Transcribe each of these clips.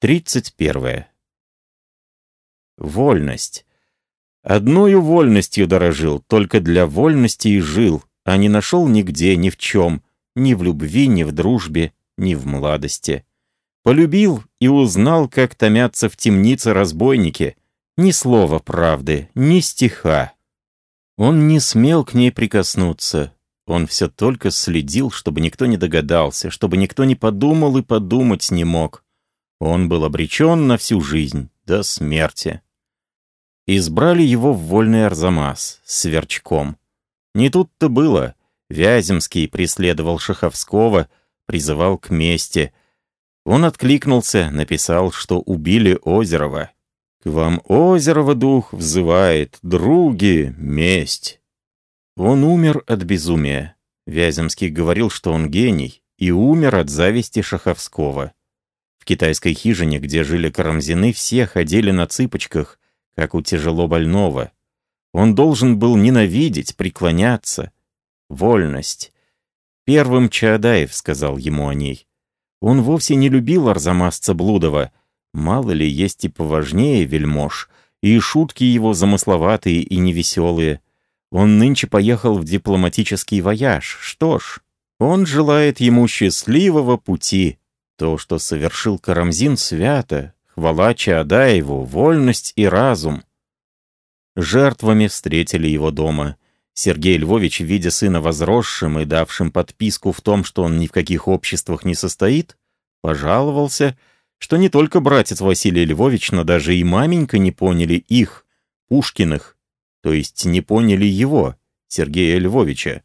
31. Вольность. Одною вольностью дорожил, только для вольности и жил, а не нашел нигде, ни в чем, ни в любви, ни в дружбе, ни в младости. Полюбил и узнал, как томятся в темнице разбойники. Ни слова правды, ни стиха. Он не смел к ней прикоснуться. Он все только следил, чтобы никто не догадался, чтобы никто не подумал и подумать не мог. Он был обречен на всю жизнь, до смерти. Избрали его в вольный Арзамас, Сверчком. Не тут-то было. Вяземский преследовал Шаховского, призывал к мести. Он откликнулся, написал, что убили Озерова. «К вам Озерова дух взывает, други, месть». Он умер от безумия. Вяземский говорил, что он гений, и умер от зависти Шаховского. В китайской хижине, где жили Карамзины, все ходили на цыпочках, как у тяжело больного. Он должен был ненавидеть, преклоняться. Вольность. Первым Чаадаев сказал ему о ней. Он вовсе не любил арзамасца Блудова. Мало ли, есть и поважнее вельмож, и шутки его замысловатые и невеселые. Он нынче поехал в дипломатический вояж. Что ж, он желает ему счастливого пути. То, что совершил Карамзин, свято, хвала Чаадаеву, вольность и разум. Жертвами встретили его дома. Сергей Львович, видя сына возросшим и давшим подписку в том, что он ни в каких обществах не состоит, пожаловался, что не только братец Василий Львович, но даже и маменька не поняли их, Пушкиных, то есть не поняли его, Сергея Львовича.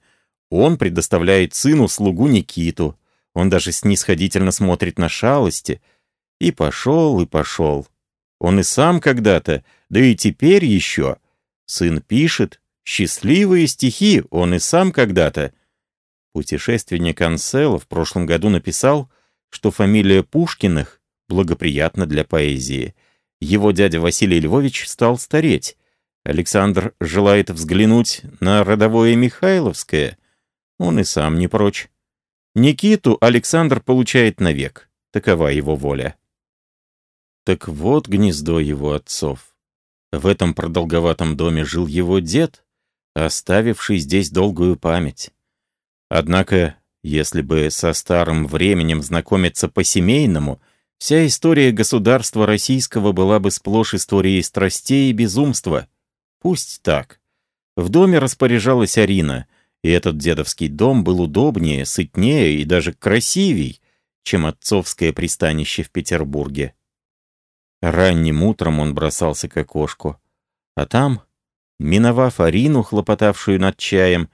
Он предоставляет сыну слугу Никиту, он даже снисходительно смотрит на шалости. И пошел, и пошел. Он и сам когда-то, да и теперь еще. Сын пишет, счастливые стихи, он и сам когда-то. Путешественник Ансело в прошлом году написал, что фамилия Пушкиных благоприятна для поэзии. Его дядя Василий Львович стал стареть. Александр желает взглянуть на родовое Михайловское. Он и сам не прочь. Никиту Александр получает навек. Такова его воля. Так вот гнездо его отцов. В этом продолговатом доме жил его дед, оставивший здесь долгую память. Однако, если бы со старым временем знакомиться по-семейному, вся история государства российского была бы сплошь историей страстей и безумства. Пусть так. В доме распоряжалась Арина — и этот дедовский дом был удобнее, сытнее и даже красивей, чем отцовское пристанище в Петербурге. Ранним утром он бросался к окошку, а там, миновав Арину, хлопотавшую над чаем,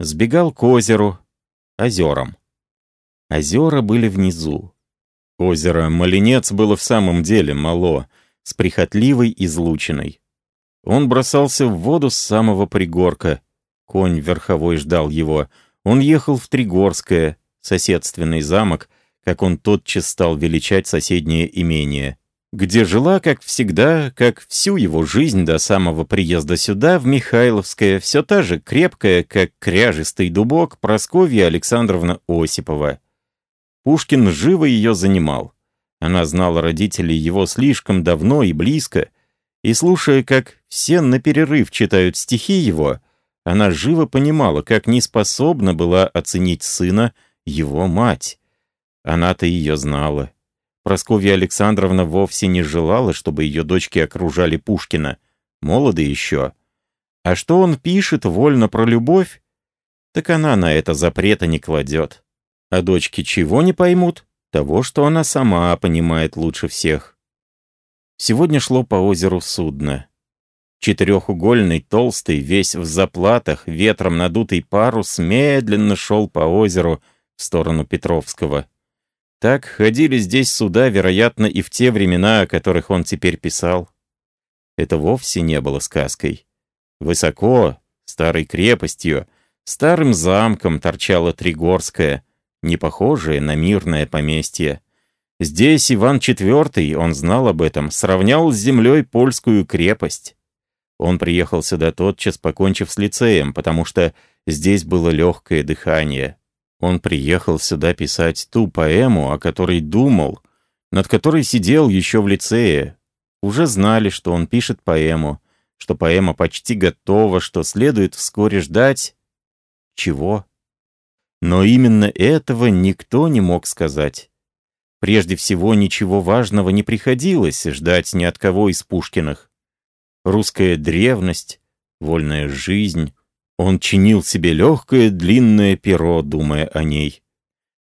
сбегал к озеру, озерам. Озера были внизу. Озеро Малинец было в самом деле мало, с прихотливой излучиной. Он бросался в воду с самого пригорка, Конь верховой ждал его. Он ехал в Тригорское, соседственный замок, как он тотчас стал величать соседнее имение, где жила, как всегда, как всю его жизнь до самого приезда сюда, в Михайловское, все та же крепкая, как кряжистый дубок, Просковья Александровна Осипова. Пушкин живо ее занимал. Она знала родителей его слишком давно и близко, и, слушая, как все на перерыв читают стихи его, она живо понимала, как неспособна была оценить сына его мать. Она-то ее знала. Просковья Александровна вовсе не желала, чтобы ее дочки окружали Пушкина. Молоды еще. А что он пишет вольно про любовь, так она на это запрета не кладет. А дочки чего не поймут? Того, что она сама понимает лучше всех. Сегодня шло по озеру судно. Четырехугольный, толстый, весь в заплатах, ветром надутый парус медленно шел по озеру в сторону Петровского. Так ходили здесь суда, вероятно, и в те времена, о которых он теперь писал. Это вовсе не было сказкой. Высоко, старой крепостью, старым замком торчала Тригорская, не похожее на мирное поместье. Здесь Иван IV, он знал об этом, сравнял с землей польскую крепость. Он приехал сюда тотчас, покончив с лицеем, потому что здесь было легкое дыхание. Он приехал сюда писать ту поэму, о которой думал, над которой сидел еще в лицее. Уже знали, что он пишет поэму, что поэма почти готова, что следует вскоре ждать... Чего? Но именно этого никто не мог сказать. Прежде всего, ничего важного не приходилось ждать ни от кого из Пушкиных. Русская древность, вольная жизнь. Он чинил себе легкое длинное перо, думая о ней.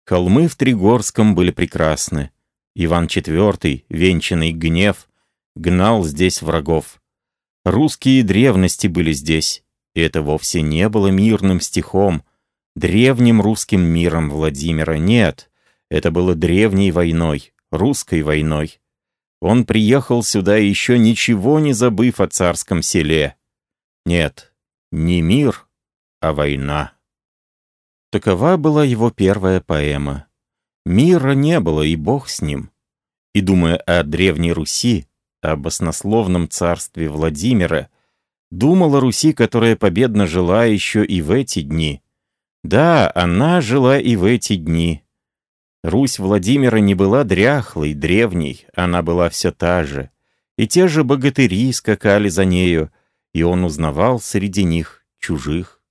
Холмы в Тригорском были прекрасны. Иван IV, венчанный гнев, гнал здесь врагов. Русские древности были здесь, и это вовсе не было мирным стихом, древним русским миром Владимира, нет. Это было древней войной, русской войной. Он приехал сюда, еще ничего не забыв о царском селе. Нет, не мир, а война. Такова была его первая поэма. Мира не было, и Бог с ним. И думая о Древней Руси, об оснословном царстве Владимира, думала Руси, которая победно жила еще и в эти дни. Да, она жила и в эти дни. Русь Владимира не была дряхлой, древней, она была все та же. И те же богатыри скакали за нею, и он узнавал среди них чужих.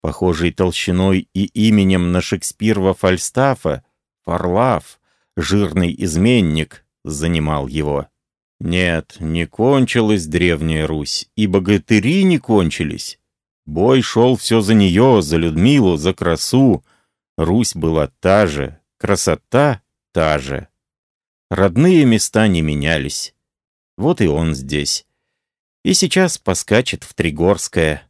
Похожий толщиной и именем на Шекспирова Фальстафа, Фарлав, жирный изменник, занимал его. Нет, не кончилась Древняя Русь, и богатыри не кончились. Бой шел все за нее, за Людмилу, за красу. Русь была та же, красота та же. Родные места не менялись. Вот и он здесь. И сейчас поскачет в Тригорское.